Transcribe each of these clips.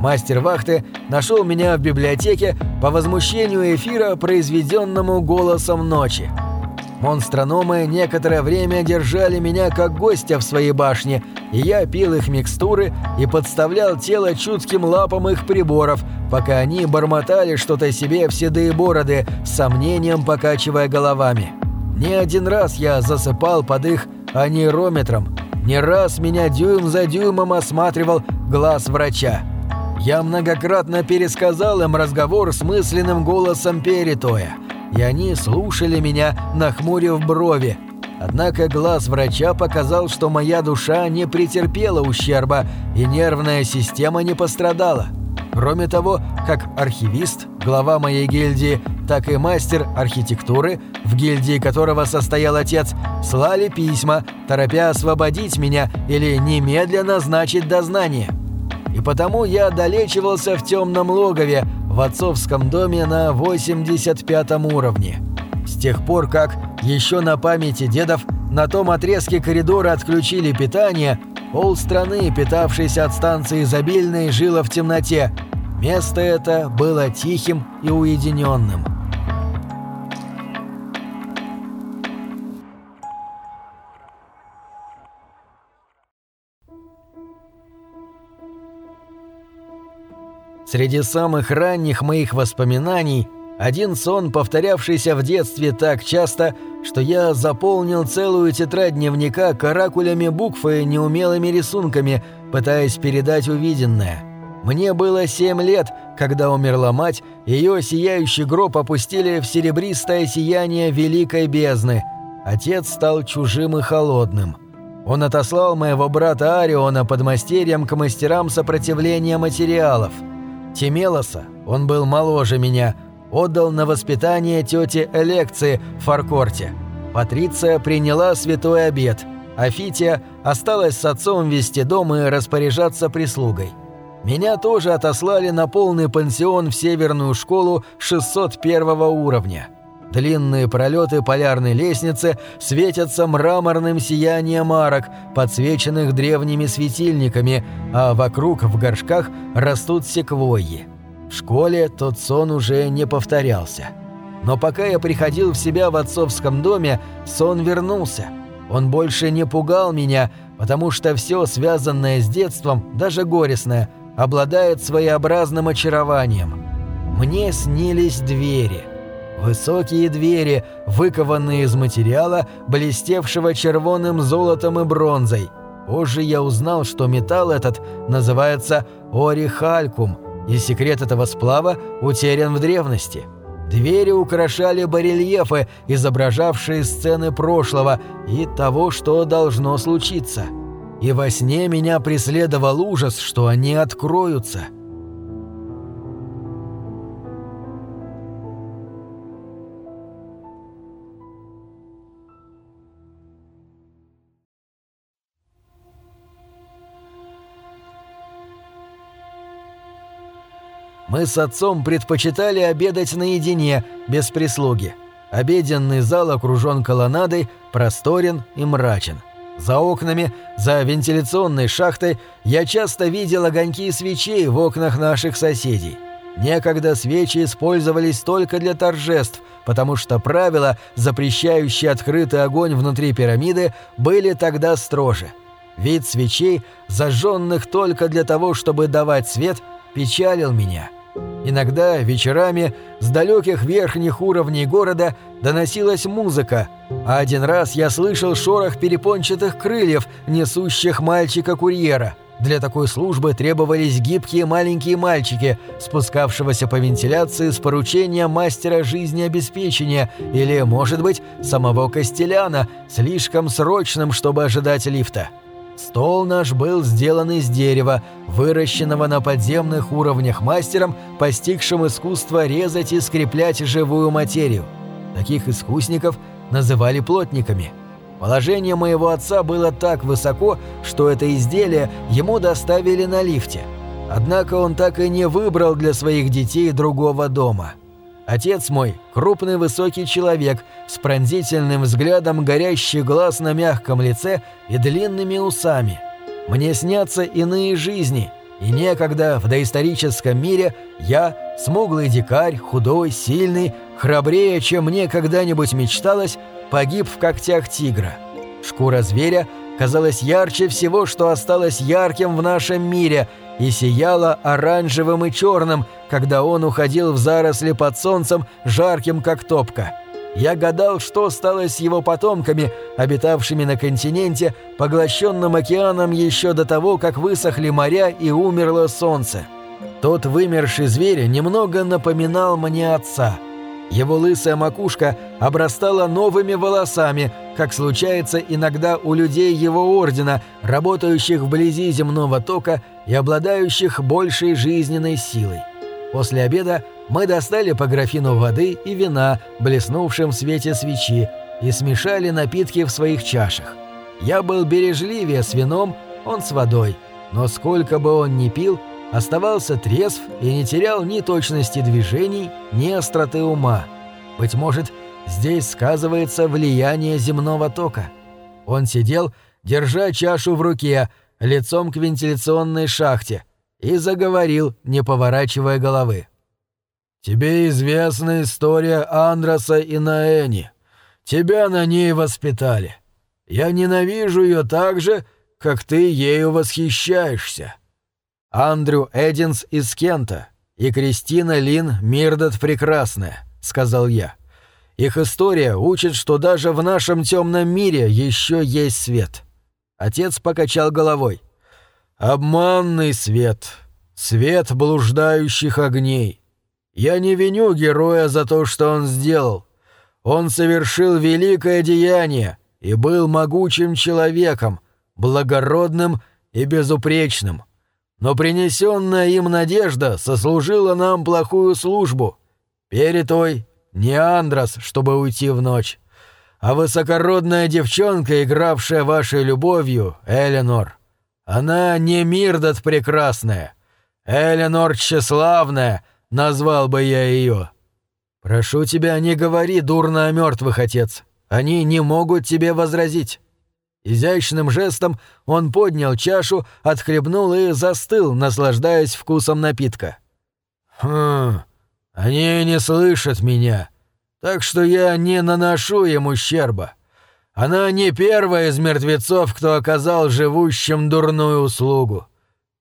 Мастер вахты нашел меня в библиотеке по возмущению эфира, произведенному голосом ночи. Монстрономы некоторое время держали меня как гостя в своей башне, и я пил их микстуры и подставлял тело чутким лапам их приборов, пока они бормотали что-то себе в седые бороды, с сомнением покачивая головами. Не один раз я засыпал под их анейрометром, не раз меня дюйм за дюймом осматривал глаз врача. Я многократно пересказал им разговор с мысленным голосом Перетоя, и они слушали меня, нахмурив брови. Однако глаз врача показал, что моя душа не претерпела ущерба, и нервная система не пострадала. Кроме того, как архивист, глава моей гильдии, так и мастер архитектуры, в гильдии которого состоял отец, слали письма, торопя освободить меня или немедленно назначить дознание. И потому я долечивался в темном логове, в отцовском доме на 85 уровне. С тех пор, как еще на памяти дедов на том отрезке коридора отключили питание, пол страны, питавшейся от станции изобильной, жило в темноте. Место это было тихим и уединенным. Среди самых ранних моих воспоминаний один сон, повторявшийся в детстве так часто, что я заполнил целую тетрадь дневника каракулями букв и неумелыми рисунками, пытаясь передать увиденное. Мне было семь лет, когда умерла мать, ее сияющий гроб опустили в серебристое сияние великой бездны. Отец стал чужим и холодным. Он отослал моего брата Ариона под мастерьем к мастерам сопротивления материалов – Тимелоса, он был моложе меня, отдал на воспитание тете Элекции в Фаркорте. Патриция приняла святой обед, а Фития осталась с отцом вести дом и распоряжаться прислугой. Меня тоже отослали на полный пансион в северную школу 601 уровня. Длинные пролеты полярной лестницы светятся мраморным сиянием арок, подсвеченных древними светильниками, а вокруг в горшках растут секвойи. В школе тот сон уже не повторялся. Но пока я приходил в себя в отцовском доме, сон вернулся. Он больше не пугал меня, потому что все связанное с детством, даже горестное, обладает своеобразным очарованием. Мне снились двери. Высокие двери, выкованные из материала, блестевшего червоным золотом и бронзой. Позже я узнал, что металл этот называется орихалькум, и секрет этого сплава утерян в древности. Двери украшали барельефы, изображавшие сцены прошлого и того, что должно случиться. И во сне меня преследовал ужас, что они откроются – Мы с отцом предпочитали обедать наедине, без прислуги. Обеденный зал окружен колоннадой, просторен и мрачен. За окнами, за вентиляционной шахтой я часто видел огоньки свечей в окнах наших соседей. Некогда свечи использовались только для торжеств, потому что правила, запрещающие открытый огонь внутри пирамиды, были тогда строже. Вид свечей, зажженных только для того, чтобы давать свет, печалил меня. Иногда вечерами с далеких верхних уровней города доносилась музыка, а один раз я слышал шорох перепончатых крыльев, несущих мальчика-курьера. Для такой службы требовались гибкие маленькие мальчики, спускавшегося по вентиляции с поручением мастера жизнеобеспечения или, может быть, самого Костеляна, слишком срочным, чтобы ожидать лифта. Стол наш был сделан из дерева, выращенного на подземных уровнях мастером, постигшим искусство резать и скреплять живую материю. Таких искусников называли плотниками. Положение моего отца было так высоко, что это изделие ему доставили на лифте. Однако он так и не выбрал для своих детей другого дома – Отец мой – крупный высокий человек с пронзительным взглядом горящий глаз на мягком лице и длинными усами. Мне снятся иные жизни, И некогда в доисторическом мире я, смуглый дикарь, худой, сильный, храбрее, чем мне когда-нибудь мечталось, погиб в когтях тигра. Шкура зверя казалась ярче всего, что осталось ярким в нашем мире, и сияла оранжевым и черным, когда он уходил в заросли под солнцем, жарким как топка. Я гадал, что стало с его потомками, обитавшими на континенте, поглощенном океаном еще до того, как высохли моря и умерло солнце. Тот вымерший зверь немного напоминал мне отца. Его лысая макушка обрастала новыми волосами, как случается иногда у людей его ордена, работающих вблизи земного тока и обладающих большей жизненной силой. После обеда мы достали по графину воды и вина, блеснувшим в свете свечи, и смешали напитки в своих чашах. Я был бережливее с вином, он с водой, но сколько бы он ни пил, оставался трезв и не терял ни точности движений, ни остроты ума. Быть может, здесь сказывается влияние земного тока. Он сидел, держа чашу в руке, лицом к вентиляционной шахте, и заговорил, не поворачивая головы. «Тебе известна история Андроса и Наэни. Тебя на ней воспитали. Я ненавижу ее так же, как ты ею восхищаешься». «Андрю Эдинс из Кента и Кристина Лин Мирдот Прекрасная», — сказал я. «Их история учит, что даже в нашем темном мире еще есть свет». Отец покачал головой. «Обманный свет. Свет блуждающих огней. Я не виню героя за то, что он сделал. Он совершил великое деяние и был могучим человеком, благородным и безупречным. Но принесенная им надежда сослужила нам плохую службу. Перетой не Андрос, чтобы уйти в ночь, а высокородная девчонка, игравшая вашей любовью, Эленор. Она не Мирдот прекрасная. Эленор тщеславная, назвал бы я ее. Прошу тебя, не говори дурно о мертвых, отец. Они не могут тебе возразить. Изящным жестом он поднял чашу, отхлебнул и застыл, наслаждаясь вкусом напитка. «Хм, они не слышат меня, так что я не наношу им ущерба. Она не первая из мертвецов, кто оказал живущим дурную услугу.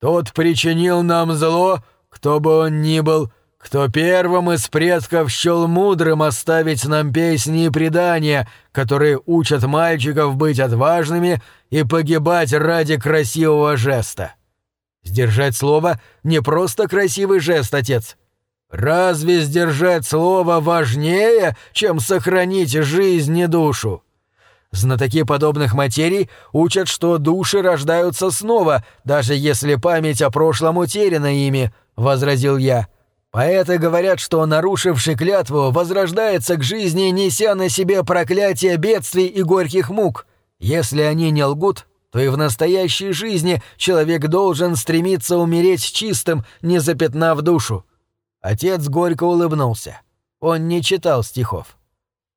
Тот причинил нам зло, кто бы он ни был, кто первым из предков счел мудрым оставить нам песни и предания, которые учат мальчиков быть отважными и погибать ради красивого жеста. Сдержать слово — не просто красивый жест, отец. Разве сдержать слово важнее, чем сохранить жизнь и душу? Знатоки подобных материй учат, что души рождаются снова, даже если память о прошлом утеряна ими, — возразил я. Поэты говорят, что нарушивший клятву возрождается к жизни, неся на себе проклятие бедствий и горьких мук. Если они не лгут, то и в настоящей жизни человек должен стремиться умереть чистым, не запятнав душу. Отец горько улыбнулся. Он не читал стихов.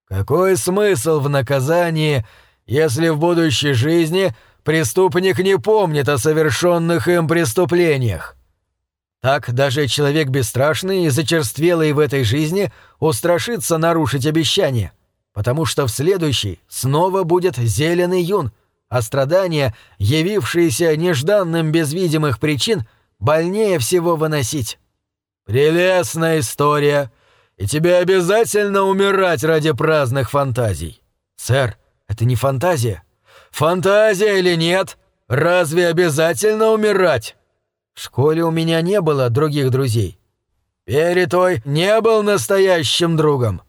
Какой смысл в наказании, если в будущей жизни преступник не помнит о совершенных им преступлениях? Так даже человек бесстрашный и зачерствелый в этой жизни устрашится нарушить обещание, потому что в следующей снова будет зеленый юн, а страдания, явившиеся нежданным без видимых причин, больнее всего выносить. «Прелестная история!» и тебе обязательно умирать ради праздных фантазий. Сэр, это не фантазия. Фантазия или нет, разве обязательно умирать? В школе у меня не было других друзей. Перетой не был настоящим другом.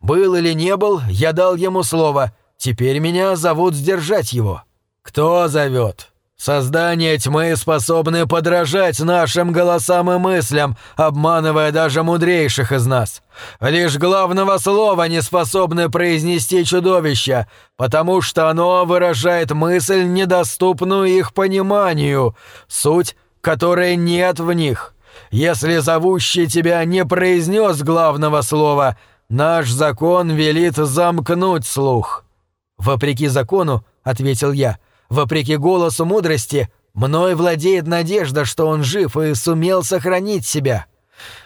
Был или не был, я дал ему слово. Теперь меня зовут сдержать его. Кто зовет? Создания тьмы способны подражать нашим голосам и мыслям, обманывая даже мудрейших из нас. Лишь главного слова не способны произнести чудовища, потому что оно выражает мысль, недоступную их пониманию, суть, которой нет в них. Если зовущий тебя не произнес главного слова, наш закон велит замкнуть слух. Вопреки закону, — ответил я, — Вопреки голосу мудрости, Мной владеет надежда, что он жив и сумел сохранить себя.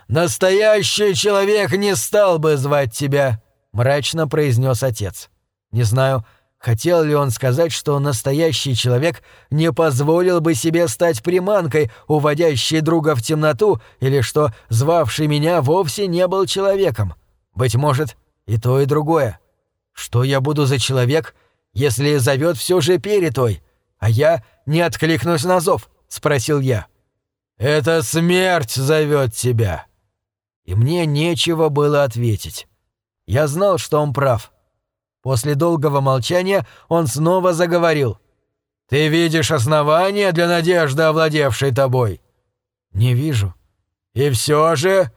Настоящий человек не стал бы звать тебя, мрачно произнес отец. Не знаю, хотел ли он сказать, что настоящий человек не позволил бы себе стать приманкой, уводящей друга в темноту, или что звавший меня вовсе не был человеком. Быть может, и то, и другое. Что я буду за человек, если зовет все же перетой, а я не откликнусь на зов?» — спросил я. «Это смерть зовет тебя». И мне нечего было ответить. Я знал, что он прав. После долгого молчания он снова заговорил. «Ты видишь основания для надежды, овладевшей тобой?» «Не вижу». «И все же...»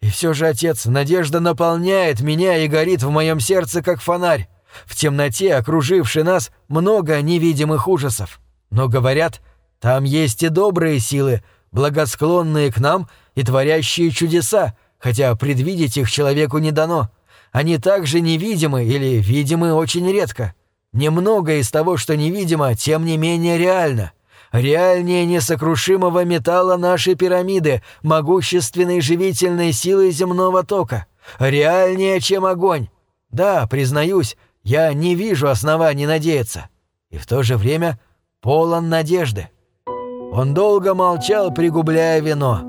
«И все же, отец, надежда наполняет меня и горит в моем сердце, как фонарь. В темноте, окружившей нас, много невидимых ужасов. Но, говорят, там есть и добрые силы, благосклонные к нам и творящие чудеса, хотя предвидеть их человеку не дано. Они также невидимы или видимы очень редко. Немного из того, что невидимо, тем не менее реально. Реальнее несокрушимого металла нашей пирамиды, могущественной живительной силы земного тока. Реальнее, чем огонь. Да, признаюсь, я не вижу оснований надеяться. И в то же время полон надежды. Он долго молчал, пригубляя вино.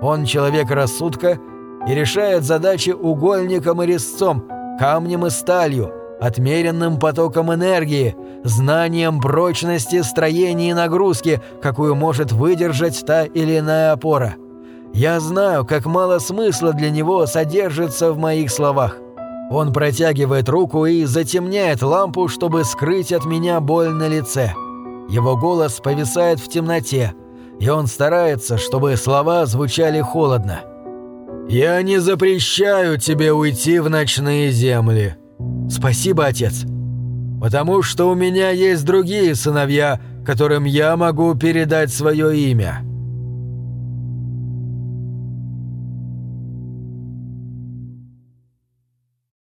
Он человек рассудка и решает задачи угольником и резцом, камнем и сталью, отмеренным потоком энергии, знанием прочности строения и нагрузки, какую может выдержать та или иная опора. Я знаю, как мало смысла для него содержится в моих словах. Он протягивает руку и затемняет лампу, чтобы скрыть от меня боль на лице. Его голос повисает в темноте, и он старается, чтобы слова звучали холодно. «Я не запрещаю тебе уйти в ночные земли». «Спасибо, отец». «Потому что у меня есть другие сыновья, которым я могу передать свое имя».